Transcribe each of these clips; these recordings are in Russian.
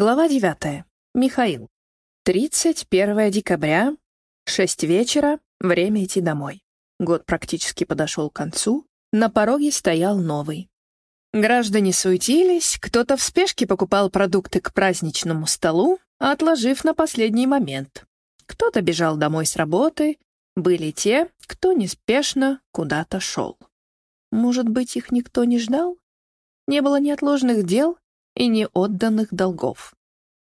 Глава 9. Михаил. 31 декабря, 6 вечера, время идти домой. Год практически подошел к концу, на пороге стоял новый. Граждане суетились, кто-то в спешке покупал продукты к праздничному столу, отложив на последний момент. Кто-то бежал домой с работы, были те, кто неспешно куда-то шел. Может быть, их никто не ждал? Не было неотложных дел, и неотданных долгов.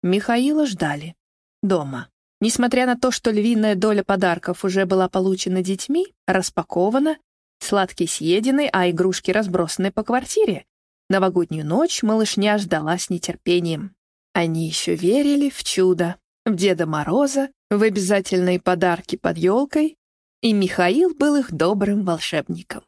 Михаила ждали. Дома. Несмотря на то, что львиная доля подарков уже была получена детьми, распакована, сладкие съедены, а игрушки разбросаны по квартире, новогоднюю ночь малышня ждала с нетерпением. Они еще верили в чудо, в Деда Мороза, в обязательные подарки под елкой, и Михаил был их добрым волшебником.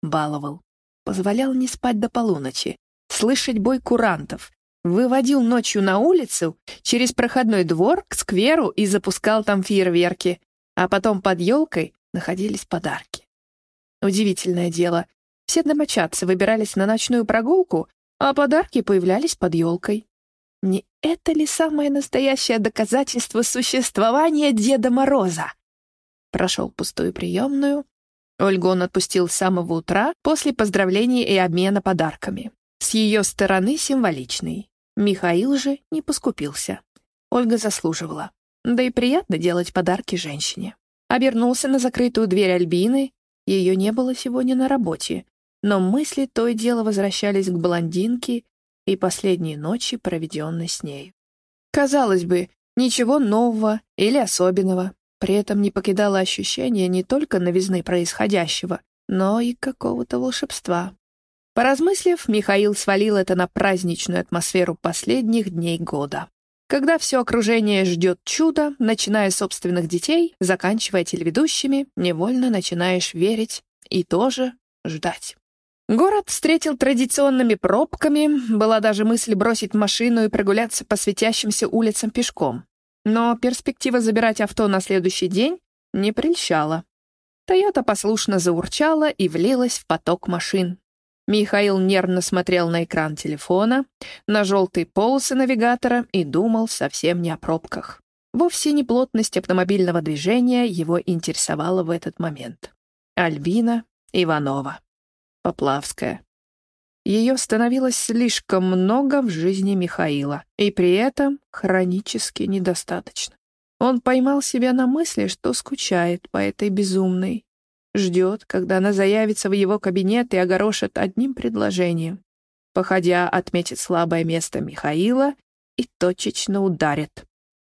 Баловал. Позволял не спать до полуночи, слышать бой курантов, выводил ночью на улицу, через проходной двор к скверу и запускал там фейерверки, а потом под елкой находились подарки. Удивительное дело, все домочадцы выбирались на ночную прогулку, а подарки появлялись под елкой. Не это ли самое настоящее доказательство существования Деда Мороза? Прошел пустую приемную. Ольгу он отпустил с самого утра после поздравлений и обмена подарками. С ее стороны символичный. Михаил же не поскупился. Ольга заслуживала. Да и приятно делать подарки женщине. Обернулся на закрытую дверь Альбины. Ее не было сегодня на работе. Но мысли то и дело возвращались к блондинке и последней ночи, проведенной с ней. Казалось бы, ничего нового или особенного. При этом не покидало ощущение не только новизны происходящего, но и какого-то волшебства. Поразмыслив, Михаил свалил это на праздничную атмосферу последних дней года. Когда все окружение ждет чуда, начиная с собственных детей, заканчивая телеведущими, невольно начинаешь верить и тоже ждать. Город встретил традиционными пробками, была даже мысль бросить машину и прогуляться по светящимся улицам пешком. Но перспектива забирать авто на следующий день не прельщала. Тойота послушно заурчала и влилась в поток машин, Михаил нервно смотрел на экран телефона, на желтые полосы навигатора и думал совсем не о пробках. Вовсе не плотность автомобильного движения его интересовала в этот момент. Альбина Иванова. Поплавская. Ее становилось слишком много в жизни Михаила, и при этом хронически недостаточно. Он поймал себя на мысли, что скучает по этой безумной, Ждет, когда она заявится в его кабинет и огорошит одним предложением. Походя, отметит слабое место Михаила и точечно ударит,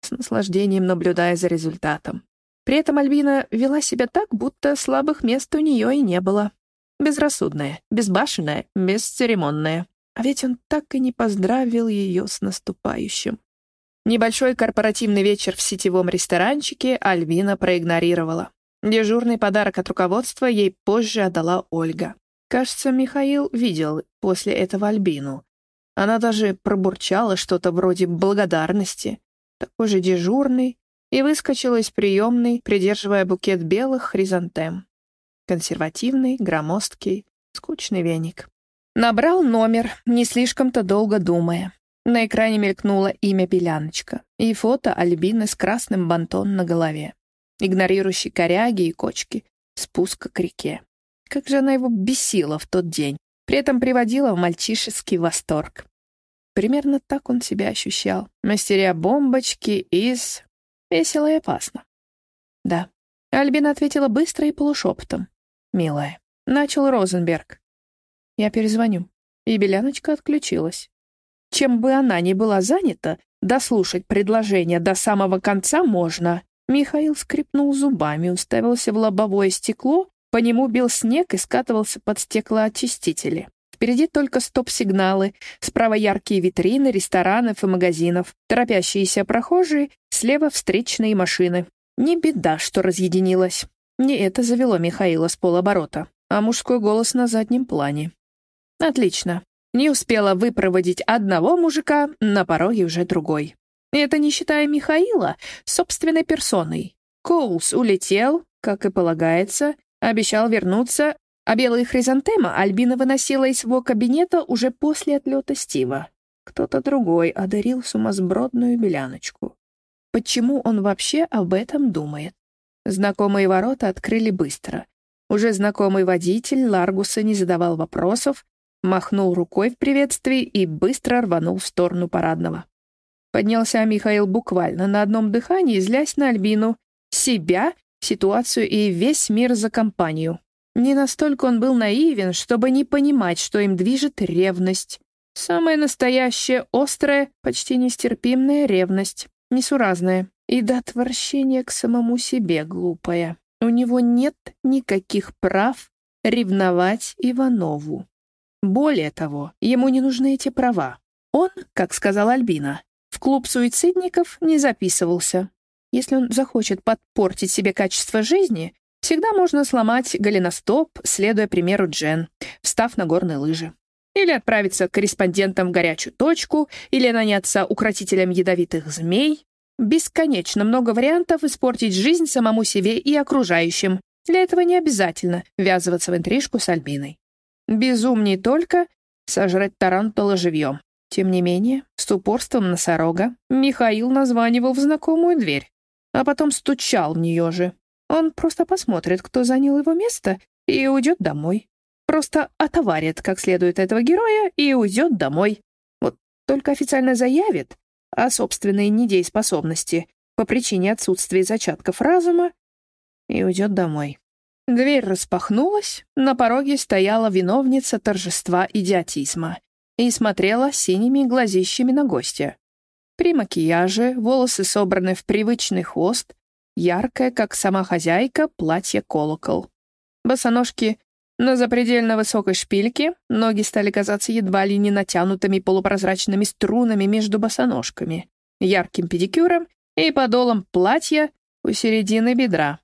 с наслаждением наблюдая за результатом. При этом Альбина вела себя так, будто слабых мест у нее и не было. Безрассудная, безбашенная, бесцеремонная. А ведь он так и не поздравил ее с наступающим. Небольшой корпоративный вечер в сетевом ресторанчике Альбина проигнорировала. Дежурный подарок от руководства ей позже отдала Ольга. Кажется, Михаил видел после этого Альбину. Она даже пробурчала что-то вроде благодарности. Такой же дежурный, и выскочила из приемной, придерживая букет белых хризантем. Консервативный, громоздкий, скучный веник. Набрал номер, не слишком-то долго думая. На экране мелькнуло имя Беляночка и фото Альбины с красным бантон на голове игнорирующий коряги и кочки, спуска к реке. Как же она его бесила в тот день, при этом приводила в мальчишеский восторг. Примерно так он себя ощущал, мастеря бомбочки из... Весело и опасно. Да. Альбина ответила быстро и полушепотом. «Милая». Начал Розенберг. «Я перезвоню». И Беляночка отключилась. Чем бы она ни была занята, дослушать предложение до самого конца можно. Михаил скрипнул зубами, уставился в лобовое стекло, по нему бил снег и скатывался под стеклоочистители. Впереди только стоп-сигналы, справа яркие витрины ресторанов и магазинов, торопящиеся прохожие, слева встречные машины. Не беда, что разъединилась. Не это завело Михаила с полоборота, а мужской голос на заднем плане. Отлично. Не успела выпроводить одного мужика, на пороге уже другой. Это не считая Михаила, собственной персоной. Коулс улетел, как и полагается, обещал вернуться, а белые хризантема Альбина выносила из его кабинета уже после отлета Стива. Кто-то другой одарил сумасбродную беляночку. Почему он вообще об этом думает? Знакомые ворота открыли быстро. Уже знакомый водитель Ларгуса не задавал вопросов, махнул рукой в приветствии и быстро рванул в сторону парадного. Поднялся Михаил буквально на одном дыхании, злясь на Альбину, себя, ситуацию и весь мир за компанию. Не настолько он был наивен, чтобы не понимать, что им движет ревность. Самая настоящая, острая, почти нестерпимая ревность, несуразная и до отвращения к самому себе глупая. У него нет никаких прав ревновать Иванову. Более того, ему не нужны эти права. Он, как сказала Альбина, клуб суицидников не записывался. Если он захочет подпортить себе качество жизни, всегда можно сломать голеностоп, следуя примеру Джен, встав на горные лыжи. Или отправиться корреспондентом в горячую точку, или наняться укротителем ядовитых змей. Бесконечно много вариантов испортить жизнь самому себе и окружающим. Для этого не обязательно ввязываться в интрижку с Альбиной. Безумней только сожрать тарантула живьем. Тем не менее, с упорством носорога Михаил названивал в знакомую дверь а потом стучал в нее же. Он просто посмотрит, кто занял его место, и уйдет домой. Просто отоварит как следует этого героя и уйдет домой. Вот только официально заявит о собственной недееспособности по причине отсутствия зачатков разума и уйдет домой. Дверь распахнулась, на пороге стояла виновница торжества идиотизма и смотрела синими глазищами на гостя. При макияже, волосы собраны в привычный хвост, яркое, как сама хозяйка, платье-колокол. Босоножки на запредельно высокой шпильке, ноги стали казаться едва ли не натянутыми полупрозрачными струнами между босоножками, ярким педикюром и подолом платья у середины бедра.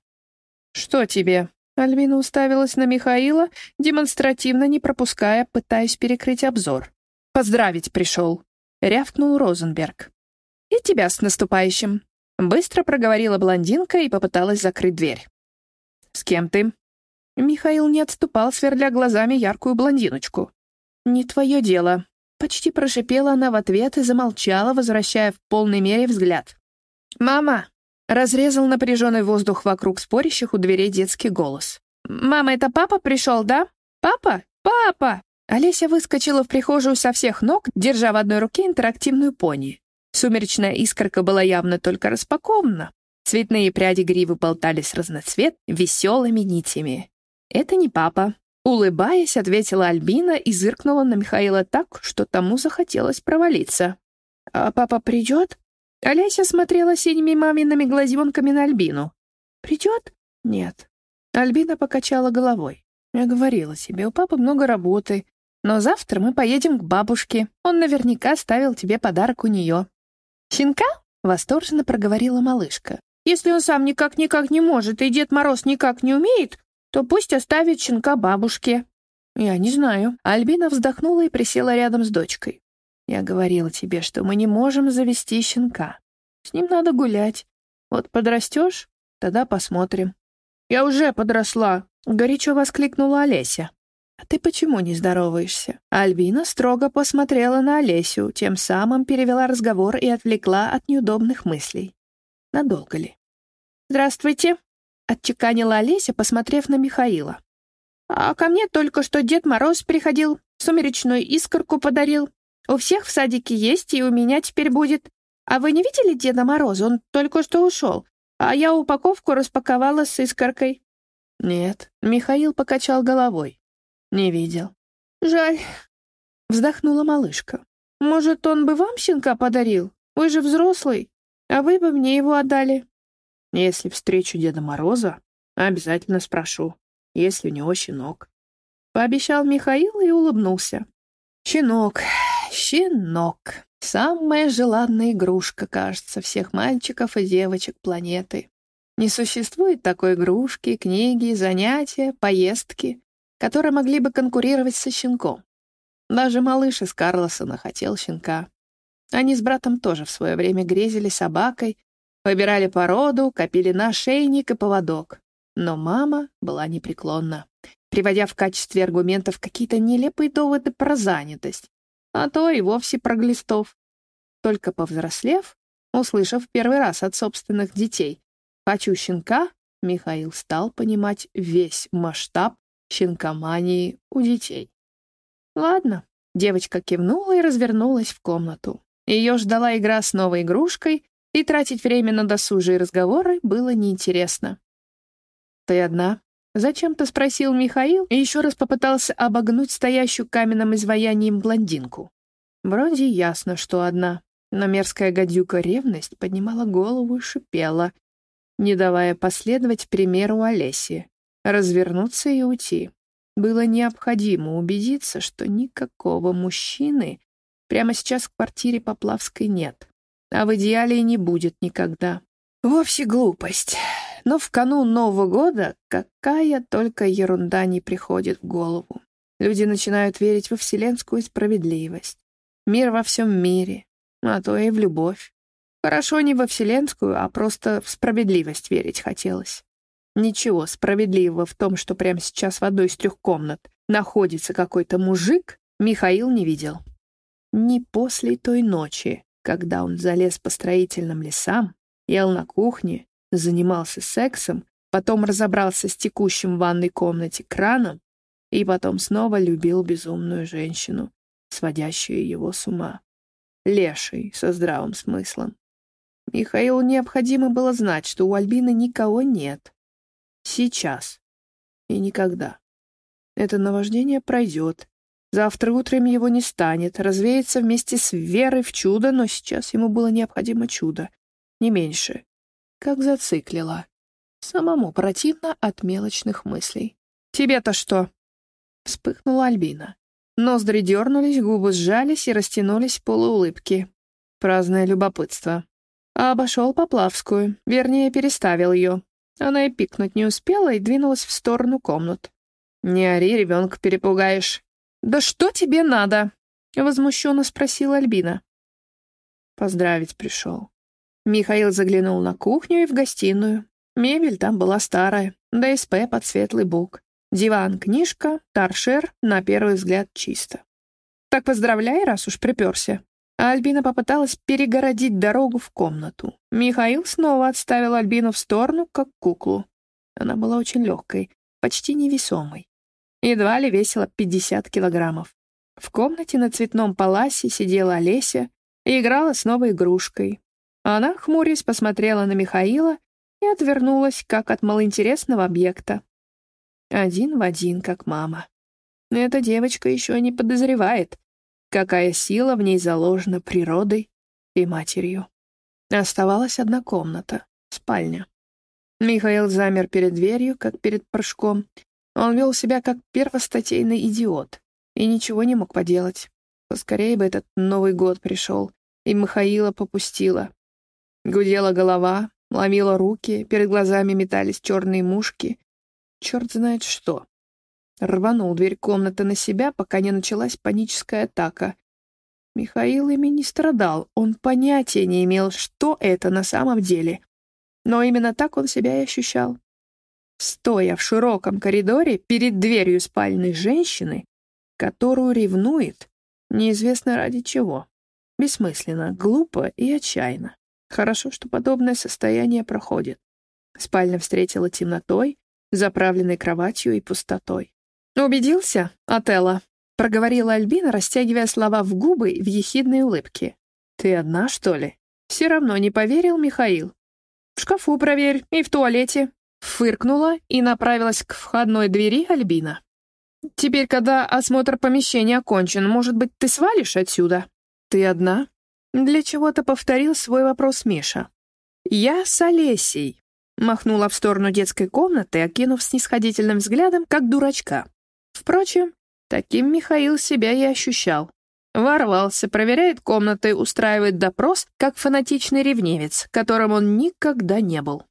«Что тебе?» Альбина уставилась на Михаила, демонстративно не пропуская, пытаясь перекрыть обзор. «Поздравить пришел», — рявкнул Розенберг. «И тебя с наступающим!» Быстро проговорила блондинка и попыталась закрыть дверь. «С кем ты?» Михаил не отступал, сверля глазами яркую блондиночку. «Не твое дело», — почти прошипела она в ответ и замолчала, возвращая в полной мере взгляд. «Мама!» — разрезал напряженный воздух вокруг спорящих у дверей детский голос. «Мама, это папа пришел, да? Папа? Папа!» Олеся выскочила в прихожую со всех ног, держа в одной руке интерактивную пони. Сумеречная искорка была явно только распакована. Цветные пряди гривы болтались разноцвет веселыми нитями. «Это не папа», — улыбаясь, ответила Альбина и зыркнула на Михаила так, что тому захотелось провалиться. «А папа придет?» Олеся смотрела синими мамиными глазенками на Альбину. «Придет?» «Нет». Альбина покачала головой. «Я говорила тебе, у папы много работы, но завтра мы поедем к бабушке. Он наверняка ставил тебе подарок у нее. «Щенка?» — восторженно проговорила малышка. «Если он сам никак-никак не может, и Дед Мороз никак не умеет, то пусть оставит щенка бабушке». «Я не знаю». Альбина вздохнула и присела рядом с дочкой. «Я говорила тебе, что мы не можем завести щенка. С ним надо гулять. Вот подрастешь, тогда посмотрим». «Я уже подросла», — горячо воскликнула Олеся. «А ты почему не здороваешься?» Альбина строго посмотрела на Олесю, тем самым перевела разговор и отвлекла от неудобных мыслей. Надолго ли? «Здравствуйте», — отчеканила Олеся, посмотрев на Михаила. «А ко мне только что Дед Мороз приходил, сумеречную искорку подарил. У всех в садике есть, и у меня теперь будет. А вы не видели Деда Мороза? Он только что ушел. А я упаковку распаковала с искоркой». «Нет», — Михаил покачал головой. «Не видел». «Жаль», — вздохнула малышка. «Может, он бы вам щенка подарил? Вы же взрослый, а вы бы мне его отдали». «Если встречу Деда Мороза, обязательно спрошу, есть ли у него щенок». Пообещал Михаил и улыбнулся. «Щенок, щенок. Самая желанная игрушка, кажется, всех мальчиков и девочек планеты. Не существует такой игрушки, книги, занятия, поездки, которые могли бы конкурировать со щенком. Даже малыш из Карлосона хотел щенка. Они с братом тоже в свое время грезили собакой, выбирали породу, копили на шейник и поводок. Но мама была непреклонна, приводя в качестве аргументов какие-то нелепые доводы про занятость. а то и вовсе про глистов. Только повзрослев, услышав первый раз от собственных детей «хочу щенка», Михаил стал понимать весь масштаб щенкомании у детей. Ладно, девочка кивнула и развернулась в комнату. Ее ждала игра с новой игрушкой, и тратить время на досужие разговоры было неинтересно. «Ты одна?» — зачем-то спросил Михаил и еще раз попытался обогнуть стоящую каменным изваянием блондинку. Вроде ясно, что одна, но мерзкая гадюка ревность поднимала голову и шипела, не давая последовать примеру Олеси, развернуться и уйти. Было необходимо убедиться, что никакого мужчины прямо сейчас в квартире Поплавской нет, а в идеале и не будет никогда. Вовсе глупость. Но в канун Нового года какая только ерунда не приходит в голову. Люди начинают верить во вселенскую справедливость. Мир во всем мире, а то и в любовь. Хорошо не во вселенскую, а просто в справедливость верить хотелось. Ничего справедливого в том, что прямо сейчас в одной из трех комнат находится какой-то мужик, Михаил не видел. Не после той ночи, когда он залез по строительным лесам, ел на кухне, занимался сексом, потом разобрался с текущим в ванной комнате краном и потом снова любил безумную женщину, сводящую его с ума. Леший, со здравым смыслом. Михаилу необходимо было знать, что у Альбины никого нет. Сейчас. И никогда. Это наваждение пройдет. Завтра утром его не станет, развеется вместе с верой в чудо, но сейчас ему было необходимо чудо. Не меньше как зациклила. Самому противно от мелочных мыслей. «Тебе-то что?» Вспыхнула Альбина. Ноздри дернулись, губы сжались и растянулись полуулыбки. Праздное любопытство. А обошел Поплавскую, вернее, переставил ее. Она и пикнуть не успела и двинулась в сторону комнат. «Не ори, ребенка перепугаешь». «Да что тебе надо?» — возмущенно спросила Альбина. Поздравить пришел. Михаил заглянул на кухню и в гостиную. Мебель там была старая, ДСП под светлый бок. Диван, книжка, торшер, на первый взгляд, чисто. «Так поздравляй, раз уж приперся». А Альбина попыталась перегородить дорогу в комнату. Михаил снова отставил Альбину в сторону, как куклу. Она была очень легкой, почти невесомой. Едва ли весила 50 килограммов. В комнате на цветном паласе сидела Олеся и играла с новой игрушкой, она, хмурясь, посмотрела на Михаила и отвернулась, как от малоинтересного объекта. Один в один, как мама. Эта девочка еще не подозревает, какая сила в ней заложена природой и матерью. Оставалась одна комната — спальня. Михаил замер перед дверью, как перед прыжком. Он вел себя как первостатейный идиот и ничего не мог поделать. Поскорее бы этот Новый год пришел, и Михаила попустила. Гудела голова, ломила руки, перед глазами метались черные мушки. Черт знает что. Рванул дверь комнаты на себя, пока не началась паническая атака. Михаил ими не страдал, он понятия не имел, что это на самом деле. Но именно так он себя и ощущал. Стоя в широком коридоре перед дверью спальной женщины, которую ревнует, неизвестно ради чего. Бессмысленно, глупо и отчаянно. Хорошо, что подобное состояние проходит. Спальня встретила темнотой, заправленной кроватью и пустотой. «Убедился, Отелло?» — проговорила Альбина, растягивая слова в губы в ехидной улыбке. «Ты одна, что ли?» Все равно не поверил Михаил. «В шкафу проверь и в туалете». Фыркнула и направилась к входной двери Альбина. «Теперь, когда осмотр помещения окончен, может быть, ты свалишь отсюда?» «Ты одна?» Для чего-то повторил свой вопрос Миша. «Я с Олесей», — махнула в сторону детской комнаты, окинув снисходительным взглядом, как дурачка. Впрочем, таким Михаил себя и ощущал. Ворвался, проверяет комнаты, устраивает допрос, как фанатичный ревневец, которым он никогда не был.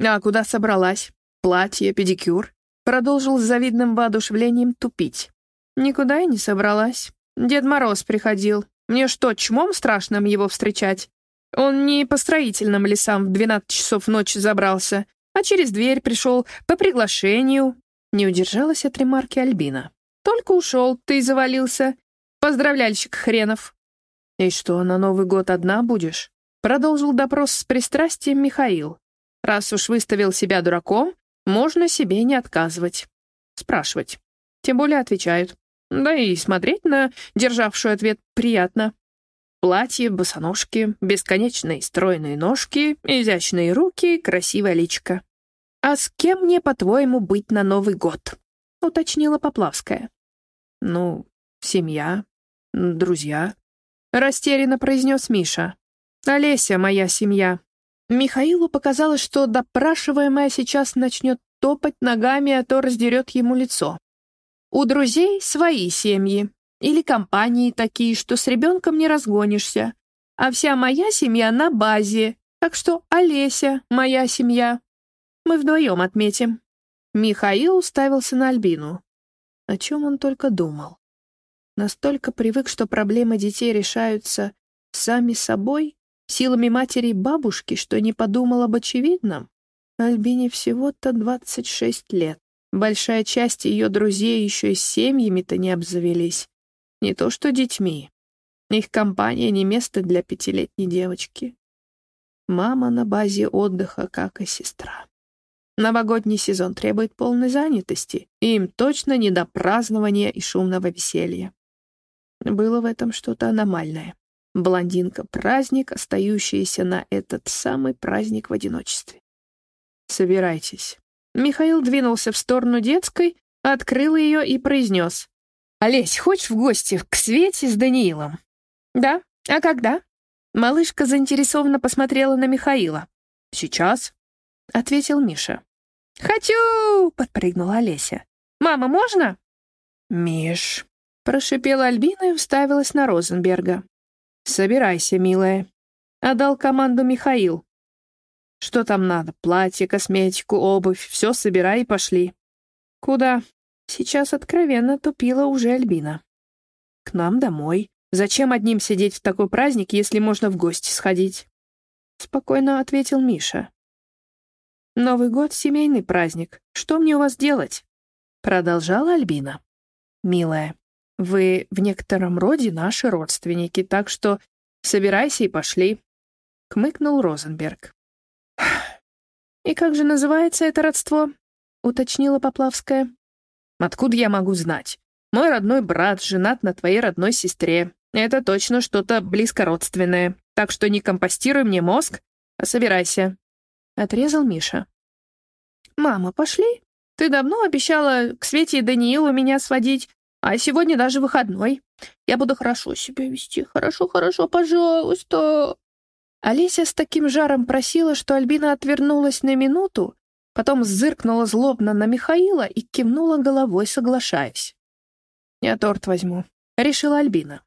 А куда собралась? Платье, педикюр? Продолжил с завидным воодушевлением тупить. Никуда и не собралась. Дед Мороз приходил, мне что, чмом страшным его встречать? Он не по строительным лесам в двенадцать часов ночи забрался, а через дверь пришел по приглашению. Не удержалась от ремарки Альбина. Только ушел, ты завалился. Поздравляльщик хренов. И что, на Новый год одна будешь? Продолжил допрос с пристрастием Михаил. Раз уж выставил себя дураком, можно себе не отказывать. Спрашивать. Тем более отвечают. Да и смотреть на державшую ответ приятно. Платье, босоножки, бесконечные стройные ножки, изящные руки, красивая личка. «А с кем мне, по-твоему, быть на Новый год?» — уточнила Поплавская. «Ну, семья, друзья», — растерянно произнес Миша. «Олеся моя семья». Михаилу показалось, что допрашиваемая сейчас начнет топать ногами, а то раздерет ему лицо. У друзей свои семьи. Или компании такие, что с ребенком не разгонишься. А вся моя семья на базе. Так что Олеся — моя семья. Мы вдвоем отметим». Михаил уставился на Альбину. О чем он только думал. Настолько привык, что проблемы детей решаются сами собой, силами матери и бабушки, что не подумал об очевидном. Альбине всего-то 26 лет. Большая часть ее друзей еще и семьями-то не обзавелись. Не то что детьми. Их компания не место для пятилетней девочки. Мама на базе отдыха, как и сестра. Новогодний сезон требует полной занятости, и им точно не до празднования и шумного веселья. Было в этом что-то аномальное. Блондинка-праздник, остающаяся на этот самый праздник в одиночестве. «Собирайтесь». Михаил двинулся в сторону детской, открыл ее и произнес. «Олесь, хочешь в гости к Свете с Даниилом?» «Да. А когда?» Малышка заинтересованно посмотрела на Михаила. «Сейчас», — ответил Миша. «Хочу!» — подпрыгнула Олеся. «Мама, можно?» «Миш», — прошипела Альбина и уставилась на Розенберга. «Собирайся, милая», — отдал команду Михаил. «Что там надо? Платье, косметику, обувь. Все собирай и пошли». «Куда?» Сейчас откровенно тупила уже Альбина. «К нам домой. Зачем одним сидеть в такой праздник, если можно в гости сходить?» Спокойно ответил Миша. «Новый год — семейный праздник. Что мне у вас делать?» Продолжала Альбина. «Милая, вы в некотором роде наши родственники, так что собирайся и пошли», — кмыкнул Розенберг. «И как же называется это родство?» — уточнила Поплавская. «Откуда я могу знать? Мой родной брат женат на твоей родной сестре. Это точно что-то близкородственное. Так что не компостируй мне мозг, а собирайся. — отрезал Миша. «Мама, пошли? Ты давно обещала к Свете и Даниилу меня сводить, а сегодня даже выходной. Я буду хорошо себя вести. Хорошо, хорошо, пожалуйста». Олеся с таким жаром просила, что Альбина отвернулась на минуту, потом зыркнула злобно на Михаила и кивнула головой, соглашаясь. «Я торт возьму», — решила Альбина.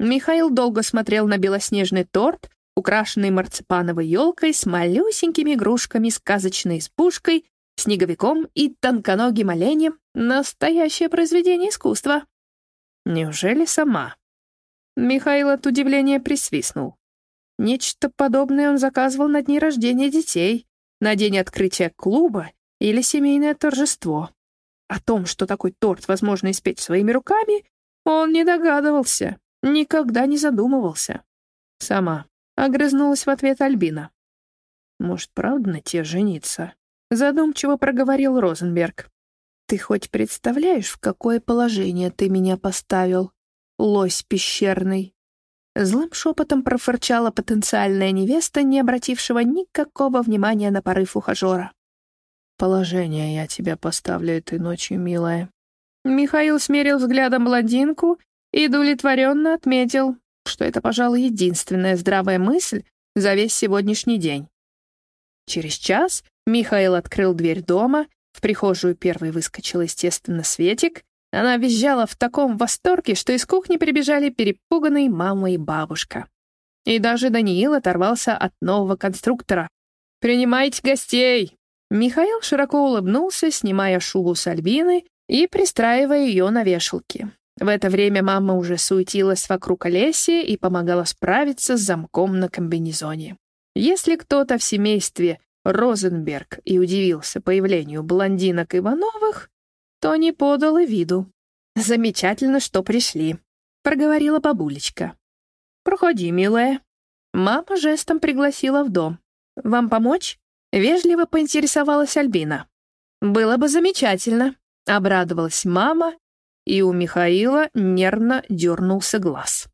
Михаил долго смотрел на белоснежный торт, украшенный марципановой елкой с малюсенькими игрушками, сказочной избушкой, снеговиком и тонконогим оленем — настоящее произведение искусства. Неужели сама? Михаил от удивления присвистнул. Нечто подобное он заказывал на дни рождения детей, на день открытия клуба или семейное торжество. О том, что такой торт возможно испечь своими руками, он не догадывался, никогда не задумывался. Сама. Огрызнулась в ответ Альбина. «Может, правда на те жениться?» Задумчиво проговорил Розенберг. «Ты хоть представляешь, в какое положение ты меня поставил, лось пещерный?» Злым шепотом профырчала потенциальная невеста, не обратившего никакого внимания на порыв ухажера. «Положение я тебя поставлю этой ночью, милая». Михаил смерил взглядом блондинку и удовлетворенно отметил что это, пожалуй, единственная здравая мысль за весь сегодняшний день. Через час Михаил открыл дверь дома, в прихожую первой выскочил, естественно, Светик. Она визжала в таком восторге, что из кухни прибежали перепуганные мама и бабушка. И даже Даниил оторвался от нового конструктора. «Принимайте гостей!» Михаил широко улыбнулся, снимая шубу с Альбины и пристраивая ее на вешалке. В это время мама уже суетилась вокруг Олеси и помогала справиться с замком на комбинезоне. Если кто-то в семействе Розенберг и удивился появлению блондинок Ивановых, то не подал и виду. Замечательно, что пришли. проговорила бабулечка. «Проходи, милая». Мама жестом пригласила в дом. «Вам помочь?» — вежливо поинтересовалась Альбина. «Было бы замечательно», — обрадовалась мама, и у Михаила нервно дернулся глаз.